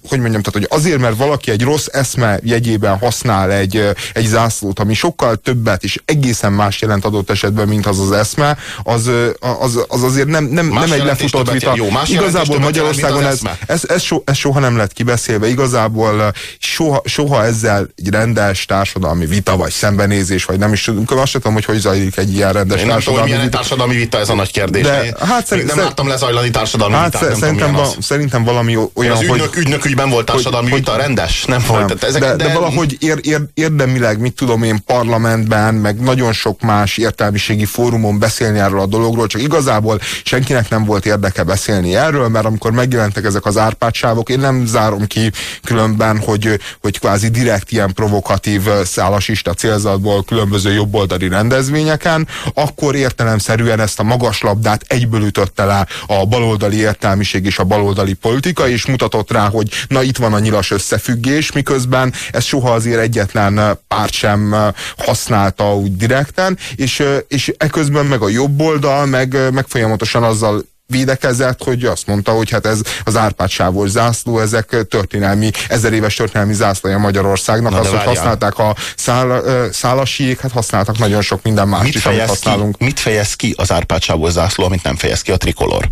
hogy mondjam, tehát hogy azért, mert valaki egy rossz eszme jegyében használ egy, egy zászlót, ami sokkal többet és egészen más jelent adott esetben, mint az az eszme, az, az, az azért nem, nem, nem egy lefutott vita. Jó, más igazából Magyarországon ez, ez, ez, so, ez soha nem lett kibeszélve, igazából soha, soha ezzel egy rendes társadalmi vita, vagy szembenézés, vagy nem is tudom, azt tudom, hogy hogy zajlik egy ilyen rendes Én társadalmi tudom, vita. társadalmi vita, ez a nagy kérdés. De, hát szerint, nem láttam lezajlani társadalmi hát vitát, szerintem, va, szerintem valami olyan, hogy ügynökügyben volt társadalmi hogy, vita, rendes? Nem, nem. volt. Ezek, de, de, de valahogy ér, ér, érdemileg, mit tudom én, parlamentben, meg nagyon sok más értelmiségi fórumon beszélni erről a dologról, csak igazából senkinek nem volt érdeke beszélni erről, mert amikor megjelentek ezek az árpátsávok, én nem zárom ki különben, hogy, hogy kvázi direkt ilyen provokatív szálasista célzatból különböző jobboldali rendezvényeken, akkor értelemszerűen ezt a magas labdát egyből ütötte le a baloldali értelmiség és a baloldali politika, és mutatott rá, hogy na itt van a nyilas összefüggés, miközben ez soha azért egyetlen párt sem használta úgy direkten, és, és eközben meg a jobb oldal, meg, meg folyamatosan azzal védekezett, hogy azt mondta, hogy hát ez az árpádsávos zászló, ezek történelmi, ezer éves történelmi zászlója Magyarországnak. Az, hogy használták a szál, szálasiék, hát használtak nagyon sok minden más mit is, amit használunk. Ki, mit fejez ki az árpádsávos zászló, amit nem fejez ki a trikolor?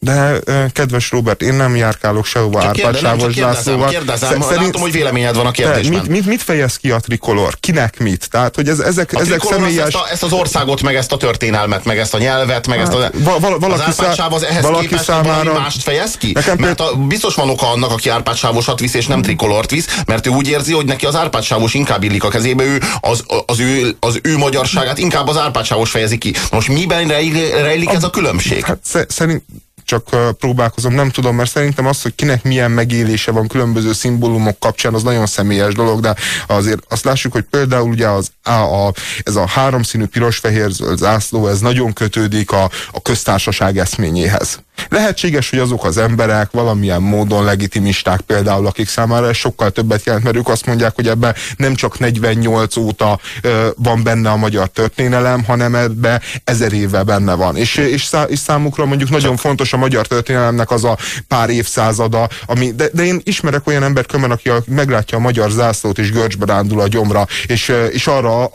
De kedves Robert, én nem járkálok sehova árpádsávos zászlóval. Kérdezem, Szerint, látom, hogy véleményed van a kérdésben. Mit, mit, mit fejez ki a trikolor? Kinek mit? Tehát, hogy ez, ezek, a ezek személyes... Ezt, a, ezt az országot, meg ezt a történelmet, meg ezt a nyelvet, meg hát, ezt a... Hát, val, val, valaki az árpátsáv az ehhez valaki képest számára... mást fejez ki? Nekem mert a, biztos van oka annak, aki árpádsávosat visz, és nem trikolort visz, mert ő úgy érzi, hogy neki az árpádsávos inkább illik a kezébe, ő az, az, ő, az ő magyarságát inkább az árpádsávos fejezi ki. Most miben rejlik ez a különbség? Hát szerint csak próbálkozom, nem tudom, mert szerintem az, hogy kinek milyen megélése van különböző szimbólumok kapcsán, az nagyon személyes dolog, de azért azt lássuk, hogy például ugye az, a, a, ez a háromszínű piros-fehér zászló, ez nagyon kötődik a, a köztársaság eszményéhez. Lehetséges, hogy azok az emberek valamilyen módon legitimisták például, akik számára ez sokkal többet jelent, mert ők azt mondják, hogy ebben nem csak 48 óta ö, van benne a magyar történelem, hanem ebben ezer éve benne van. És, és, szá, és számukra mondjuk nagyon fontos a magyar történelemnek az a pár évszázada, ami, de, de én ismerek olyan embert, aki meglátja a magyar zászlót és görcsbe rándul a gyomra, és, és arra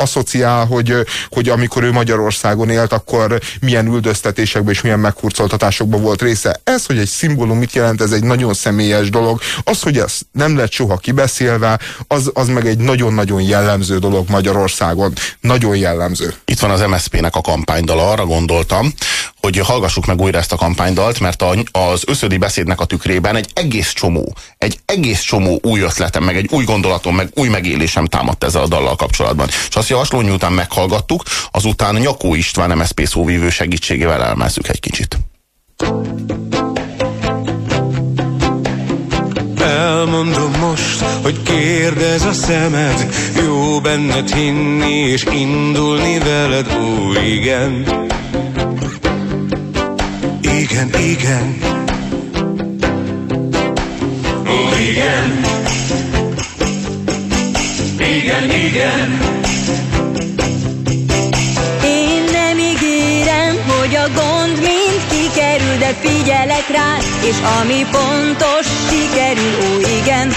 asszociál, hogy, hogy amikor ő Magyarországon élt, akkor milyen üldöztetésekben és milyen meghurcoltatásokban volt része. Ez, hogy egy szimbólum mit jelent, ez egy nagyon személyes dolog. Az, hogy ez nem lett soha kibeszélve, az, az meg egy nagyon-nagyon jellemző dolog Magyarországon. Nagyon jellemző. Itt van az MSZP-nek a kampánydala, arra gondoltam, hogy hallgassuk meg újra ezt a kampánydalt, mert a, az összödi beszédnek a tükrében egy egész csomó, egy egész csomó új ötletem, meg egy új gondolatom, meg új megélésem támadt ezzel a dallal kapcsolatban. És azt javaslom, hogy után meghallgattuk, azután Nyakó István MSZP szóvívő segítségével elmezzük egy kicsit. Elmondom most, hogy kérdez a szemed Jó benned hinni és indulni veled Ó, igen Igen, igen Ó, igen Igen, igen Én nem ígérem, hogy a gond mind kikerül, de figyelek rá, és ami pontos, sikerül, ó igen.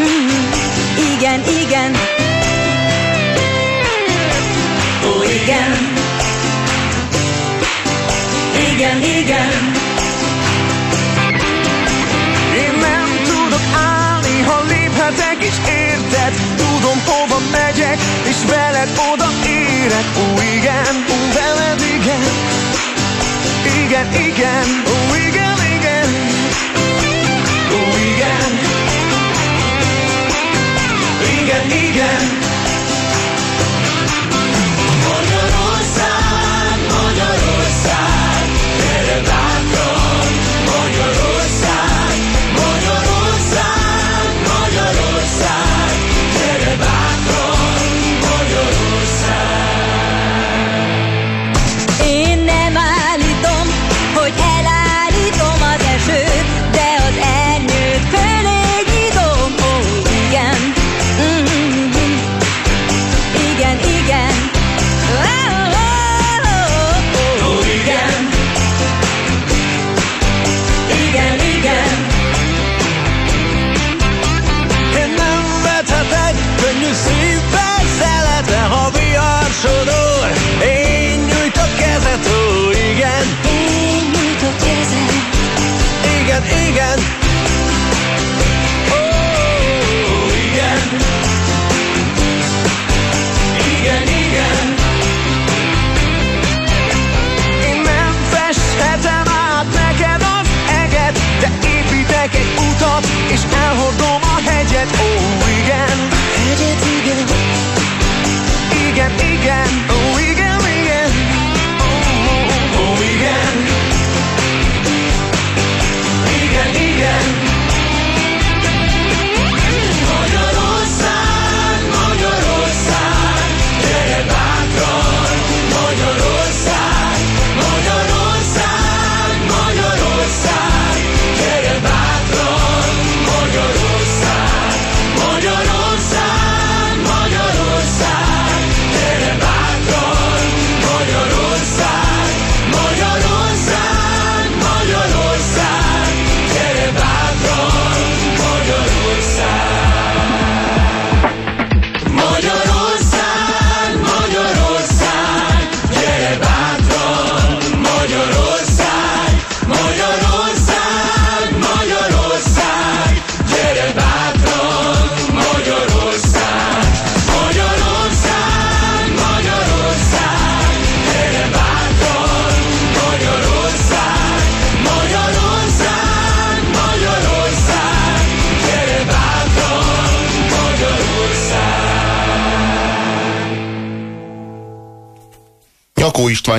Mm, igen, igen. Ó igen. Igen, igen. Én nem tudok állni, ha léphetek is érted. Tudom hova megyek, és veled oda érek. Ó igen, ó veled igen. Igen, igen, ó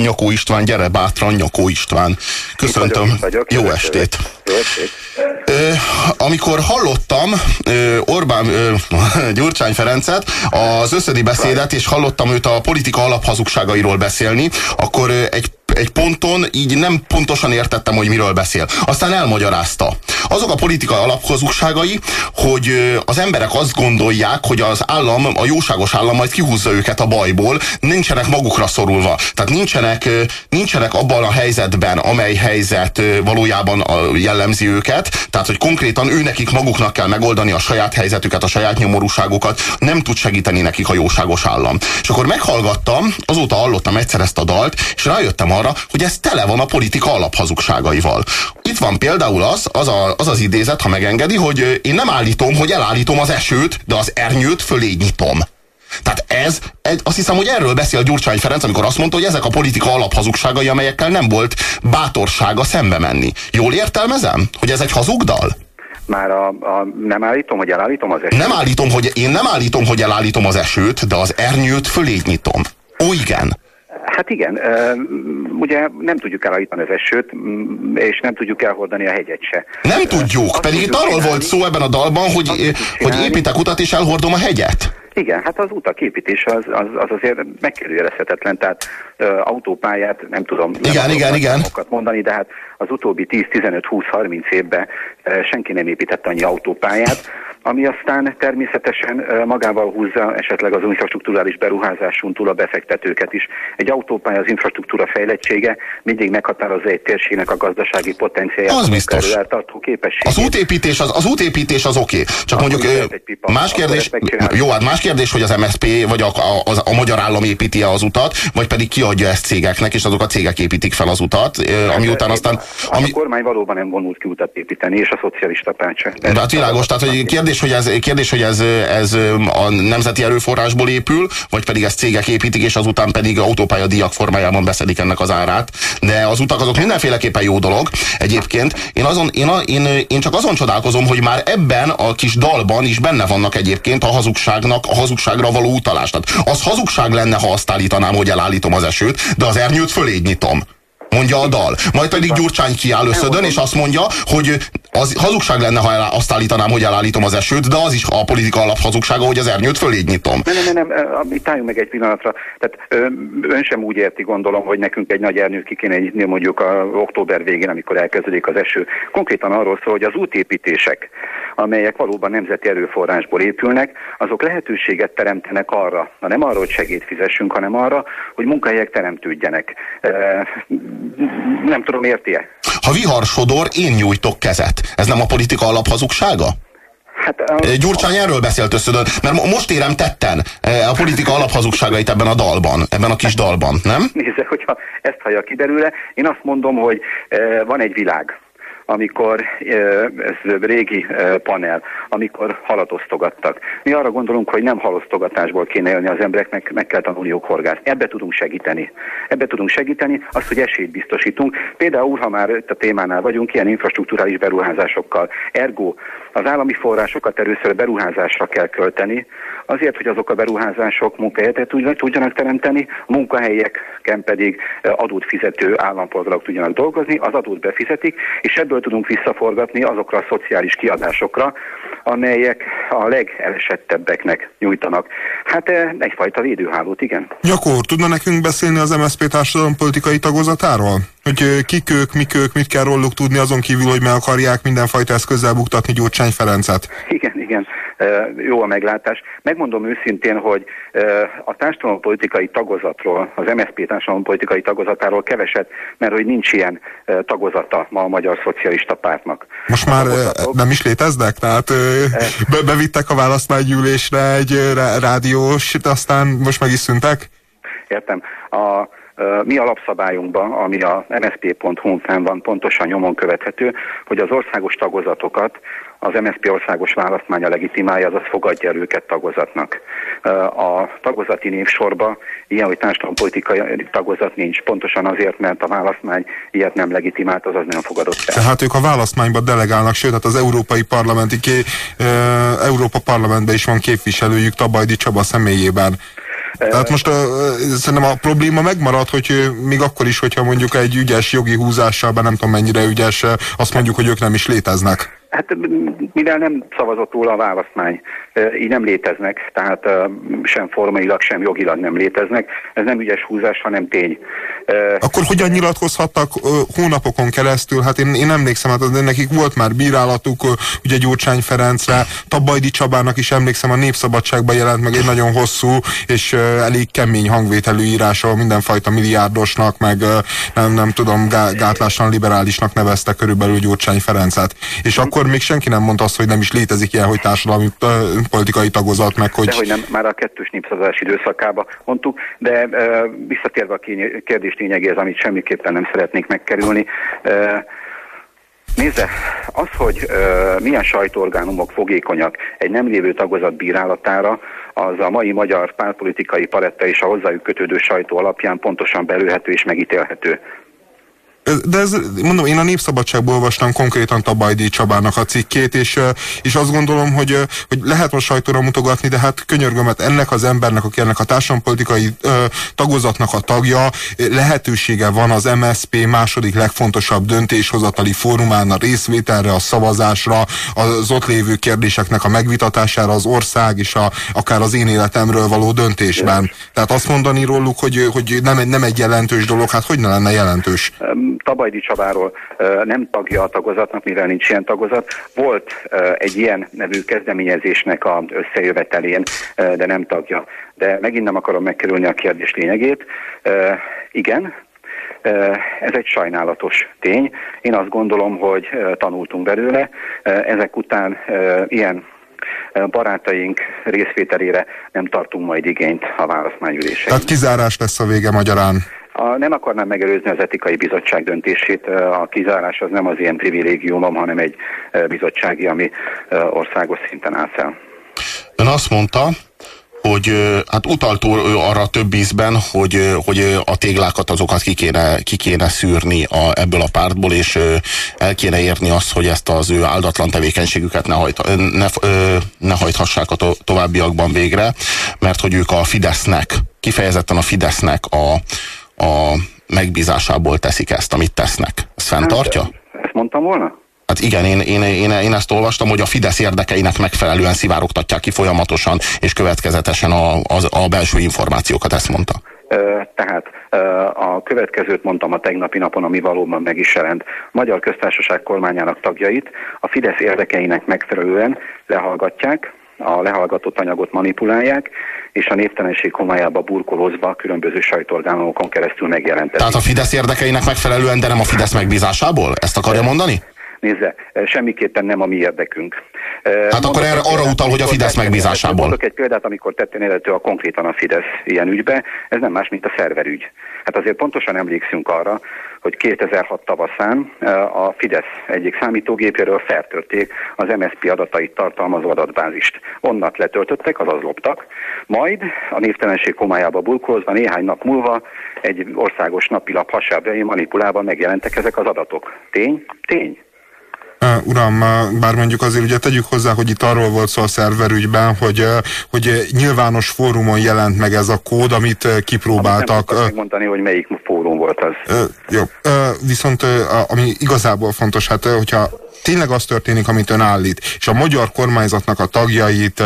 Nyakó István, gyere bátran, Nyakó István. Köszöntöm. Itt vagyok, Jó estét. Jó estét. Ö, amikor hallottam ö, Orbán ö, Gyurcsány Ferencet, az összödi beszédet, és hallottam őt a politika alaphazugságairól beszélni, akkor egy egy ponton így nem pontosan értettem, hogy miről beszél. Aztán elmagyarázta. Azok a politika alaphozugságai, hogy az emberek azt gondolják, hogy az állam, a jóságos állam majd kihúzza őket a bajból, nincsenek magukra szorulva. Tehát nincsenek, nincsenek abban a helyzetben, amely helyzet valójában jellemzi őket, tehát hogy konkrétan ő nekik maguknak kell megoldani a saját helyzetüket, a saját nyomorúságukat, nem tud segíteni nekik a jóságos állam. És akkor meghallgattam, azóta hallottam egyszer ezt a dalt, és rájöttem arra, hogy ez tele van a politika alaphazugságaival. Itt van például az, az, a, az az idézet, ha megengedi, hogy én nem állítom, hogy elállítom az esőt, de az ernyőt fölé nyitom. Tehát ez, ez, azt hiszem, hogy erről beszél Gyurcsány Ferenc, amikor azt mondta, hogy ezek a politika alaphazugságai, amelyekkel nem volt bátorsága szembe menni. Jól értelmezem, hogy ez egy hazugdal? Már a, a, nem állítom, hogy elállítom az esőt. Nem állítom, hogy én nem állítom, hogy elállítom az esőt, de az ernyőt fölé nyitom. Ó, igen. Hát igen, ugye nem tudjuk elállítani az esőt, és nem tudjuk elhordani a hegyet se. Nem tudjuk, Azt pedig itt arról volt szó ebben a dalban, hogy, hogy építek utat és elhordom a hegyet. Igen, hát az utak építése az, az, az azért megkérdőjelezhetetlen, tehát ö, autópályát nem tudom igen, nem igen, igen. mondani, de hát az utóbbi 10-15-20-30 évben ö, senki nem épített annyi autópályát, ami aztán természetesen magával húzza esetleg az infrastruktúrális beruházáson túl a befektetőket is. Egy autópálya az infrastruktúra fejlettsége mindig meghatározza egy térségnek a gazdasági potenciáját. Az biztos. Az útépítés az, az, útépítés az oké. Okay. Csak Akkor mondjuk más kérdés, jó, hát más kérdés, hogy az MSP vagy a, a, a, a magyar állam építi -e az utat, vagy pedig kiadja ezt cégeknek, és azok a cégek építik fel az utat, ami után aztán... Ami... A kormány valóban nem vonult ki utat építeni, és a szocialista párt De hát világos, tehát hogy kérdés, hogy ez, kérdés, hogy ez, ez a nemzeti erőforrásból épül, vagy pedig ezt cégek építik, és azután pedig autópályadíjak formájában beszedik ennek az árát. De az utak azok mindenféleképpen jó dolog. Egyébként én, azon, én, a, én, én csak azon csodálkozom, hogy már ebben a kis dalban is benne vannak egyébként a hazugságnak, a hazugságra való utalás. Tehát az hazugság lenne, ha azt állítanám, hogy elállítom az esőt, de az ernyőt fölé nyitom mondja a dal. Majd pedig Gyurcsány kiáll összödön, és azt mondja, hogy az hazugság lenne, ha azt állítanám, hogy elállítom az esőt, de az is a politika alap hazugsága, hogy az ernyőt fölé nyitom. Nem, nem, nem, nem, álljunk meg egy pillanatra. Tehát ön sem úgy érti, gondolom, hogy nekünk egy nagy ernyőt ki kéne nyitni mondjuk a október végén, amikor elkezdődik az eső. Konkrétan arról szól, hogy az útépítések, amelyek valóban nemzeti erőforrásból épülnek, azok lehetőséget teremtenek arra, na nem arra, hogy segít fizessünk, hanem arra, hogy munkahelyek teremtődjenek. Nem tudom, érti-e? Ha vihar sodor, én nyújtok kezet. Ez nem a politika alaphazugsága? Hát, um, Gyurcsány erről beszélt összödön, mert most érem tetten a politika alaphazugságait ebben a dalban, ebben a kis dalban, nem? Nézze, hogyha ezt hallja kiderülne, én azt mondom, hogy van egy világ, amikor ez régi panel, amikor halatosztogattak. Mi arra gondolunk, hogy nem halosztogatásból kéne élni az embereknek, meg kell tanulniuk horgászni. Ebbe tudunk segíteni. Ebbe tudunk segíteni, azt, hogy esélyt biztosítunk. Például, ha már itt a témánál vagyunk, ilyen infrastruktúrális beruházásokkal. Ergo, az állami forrásokat először beruházásra kell költeni, azért, hogy azok a beruházások munkahelyet tudjanak teremteni, a munkahelyeken pedig adót fizető állampolgárok tudjanak dolgozni, az adót befizetik, és ebből tudunk visszaforgatni azokra a szociális kiadásokra, amelyek a legelesettebbeknek nyújtanak. Hát egyfajta védőhálót, igen. Nyakor, tudna nekünk beszélni az MSZP politikai tagozatáról? Hogy kik ők, mik ők, mit kell róluk tudni, azon kívül, hogy meg akarják mindenfajta eszközzel buktatni Gyurcsány Ferencet? Igen, igen, jó a meglátás. Megmondom őszintén, hogy a társadalompolitikai tagozatról, az MSZP társadalompolitikai tagozatáról keveset, mert hogy nincs ilyen tagozata ma a Magyar Szocialista Pártnak. Most már nem is léteznek? Tehát be, bevittek a választmánygyűlésre egy rádiós, aztán most meg is szüntek? Értem. A mi alapszabályunkban, ami a msp.hu fenn van, pontosan nyomon követhető, hogy az országos tagozatokat az MSZP országos választmánya legitimálja, azaz fogadja el őket tagozatnak. A tagozati névsorba ilyen, hogy társadalompolitikai tagozat nincs, pontosan azért, mert a választmány ilyet nem legitimált, azaz nem fogadott el. Tehát ők a választmányba delegálnak, sőt, hát az Európai Parlamenti ké, Európa Parlamentben is van képviselőjük Tabajdi Csaba személyében. Tehát most uh, szerintem a probléma megmarad, hogy még akkor is, hogyha mondjuk egy ügyes jogi húzással, be nem tudom mennyire ügyes, azt mondjuk, hogy ők nem is léteznek. Hát mivel nem szavazott róla a választmány, így nem léteznek, tehát sem formailag, sem jogilag nem léteznek. Ez nem ügyes húzás, hanem tény. Akkor hogyan nyilatkozhattak hónapokon keresztül? Hát én, én emlékszem, hát nekik volt már bírálatuk, ugye Gyurcsány Ferencre, Tabajdi Csabának is emlékszem, a Népszabadságban jelent meg egy nagyon hosszú és elég kemény hangvételű írása mindenfajta milliárdosnak, meg nem, nem tudom, gátlásan liberálisnak nevezte körülbelül Gyurcsány Ferencet. És akkor még senki nem mondta azt, hogy nem is létezik ilyen, hogy társadalmi politikai tagozat, meg hogy... De hogy nem, már a kettős népszavazás időszakába mondtuk, de e, visszatérve a kérdés lényegéhez, amit semmiképpen nem szeretnék megkerülni, e, Nézze, az, hogy e, milyen sajtóorgánumok fogékonyak egy nem lévő tagozat bírálatára, az a mai magyar pártpolitikai paletta és a hozzájuk kötődő sajtó alapján pontosan belőhető és megítélhető de ez, mondom, én a Népszabadságból olvastam konkrétan Tabajdi Csabának a cikkét, és, és azt gondolom, hogy, hogy lehet a sajtóra mutogatni, de hát könyörgömet ennek az embernek, aki ennek a társadalompolitikai tagozatnak a tagja, lehetősége van az MSP második legfontosabb döntéshozatali fórumán a részvételre, a szavazásra, az ott lévő kérdéseknek a megvitatására az ország és a, akár az én életemről való döntésben. Tehát azt mondani róluk, hogy, hogy nem, nem egy jelentős dolog, hát hogy ne lenne jelentős? Tabajdi Csabáról nem tagja a tagozatnak, mivel nincs ilyen tagozat. Volt egy ilyen nevű kezdeményezésnek a összejövetelén, de nem tagja. De megint nem akarom megkerülni a kérdés lényegét. Igen, ez egy sajnálatos tény. Én azt gondolom, hogy tanultunk belőle. Ezek után ilyen barátaink részvételére nem tartunk majd igényt a választmányülésen. Tehát kizárás lesz a vége magyarán. A, nem akarnám megelőzni az etikai bizottság döntését. A kizárás az nem az ilyen privilégiumom, hanem egy bizottsági, ami országos szinten átszáll. Ön azt mondta, hogy hát utalt arra több ízben, hogy, hogy a téglákat azokat ki kéne, ki kéne szűrni a, ebből a pártból, és el kéne érni azt, hogy ezt az ő áldatlan tevékenységüket ne, hajt, ne, ne hajthassák a to, továbbiakban végre, mert hogy ők a Fidesznek, kifejezetten a Fidesznek a, a megbízásából teszik ezt, amit tesznek. Ezt fenntartja? Hát, ezt mondtam volna? Hát igen, én, én, én, én ezt olvastam, hogy a Fidesz érdekeinek megfelelően szivárogtatják ki folyamatosan és következetesen a, a, a belső információkat, ezt mondta. Tehát a következőt mondtam a tegnapi napon, ami valóban meg is jelent. Magyar Köztársaság kormányának tagjait a Fidesz érdekeinek megfelelően lehallgatják, a lehallgatott anyagot manipulálják, és a néptelenség homályába burkolózva különböző sajtóorgánokon keresztül megjelentetik. Tehát a Fidesz érdekeinek megfelelően, de nem a Fidesz megbízásából? Ezt akarja mondani? Nézze, semmiképpen nem a mi érdekünk. Hát Mondok akkor erre, arra utal, hogy a Fidesz megbízásából. Mondok egy példát, amikor tetten illető a konkrétan a Fidesz ilyen ügybe, ez nem más, mint a szerverügy. Hát azért pontosan emlékszünk arra, hogy 2006 tavaszán a Fidesz egyik számítógépéről feltörték az MSZP adatait tartalmazó adatbázist. Onnat letöltöttek, azaz loptak, majd a névtelenség komájába bulkózva néhány nap múlva egy országos napilap hasábjai manipulálva megjelentek ezek az adatok. Tény? Tény. Uram, bár mondjuk azért ugye tegyük hozzá, hogy itt arról volt szó a szerverügyben, hogy, hogy nyilvános fórumon jelent meg ez a kód, amit kipróbáltak. Nem mondani, hogy melyik fórum volt az. Jó, viszont ami igazából fontos, hát hogyha tényleg az történik, amit ön állít, és a magyar kormányzatnak a tagjait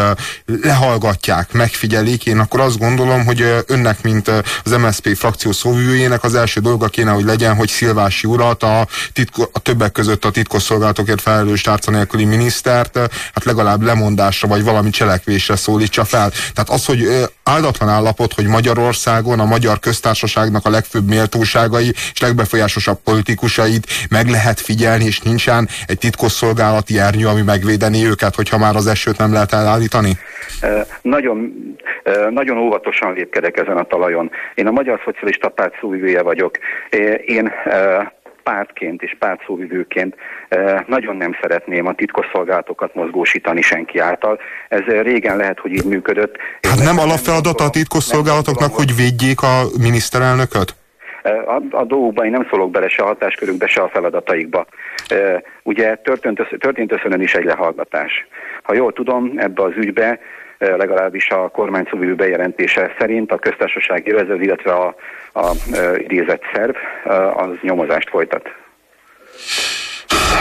lehallgatják, megfigyelik, én akkor azt gondolom, hogy önnek, mint az MSZP frakció szóvivőjének az első dolga kéne, hogy legyen, hogy Szilvási urat, a, titko, a többek között a titkosszolgálatokért felelős tárca nélküli minisztert, hát legalább lemondásra vagy valami cselekvésre szólítsa fel. Tehát az, hogy áldatlan állapot, hogy Magyarországon a magyar köztársaságnak a legfőbb méltóságai és legbefolyásosabb politikusait meg lehet figyelni, és nincsen egy titkosszolgálati ernyő, ami megvédeni őket, hogyha már az esőt nem lehet elállítani? Nagyon, nagyon óvatosan lépkedek ezen a talajon. Én a Magyar Szocialista Párt szóvivője vagyok. Én pártként és pártszóvivőként nagyon nem szeretném a titkosszolgálatokat mozgósítani senki által. Ez régen lehet, hogy így működött. Hát nem alapfeladata a titkosszolgálatoknak, hogy védjék a miniszterelnököt? A, a dolgokban én nem szólok bele se a hatáskörükbe, se a feladataikba. Ugye történt, történt összönön is egy lehallgatás. Ha jól tudom, ebbe az ügybe legalábbis a kormány bejelentése szerint a köztársasági vezet, illetve a, a, a idézett szerv az nyomozást folytat.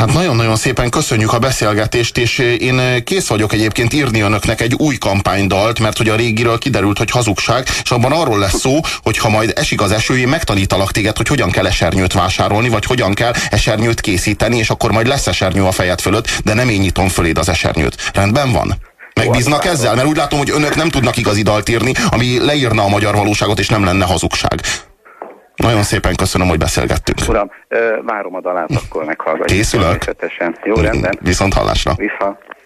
Hát nagyon-nagyon szépen köszönjük a beszélgetést, és én kész vagyok egyébként írni önöknek egy új kampánydalt, mert hogy a régiről kiderült, hogy hazugság, és abban arról lesz szó, hogy ha majd esik az eső, én megtanítalak téged, hogy hogyan kell esernyőt vásárolni, vagy hogyan kell esernyőt készíteni, és akkor majd lesz esernyő a fejed fölött, de nem én nyitom föléd az esernyőt. Rendben van? Megbíznak ezzel? Mert úgy látom, hogy önök nem tudnak igazi dalt írni, ami leírna a magyar valóságot, és nem lenne hazugság. Nagyon szépen köszönöm, hogy beszélgettünk. Uram, várom a dalát, akkor meghallgatjuk. Készülök? Jó, rendben. Viszont hallásra. Vissza.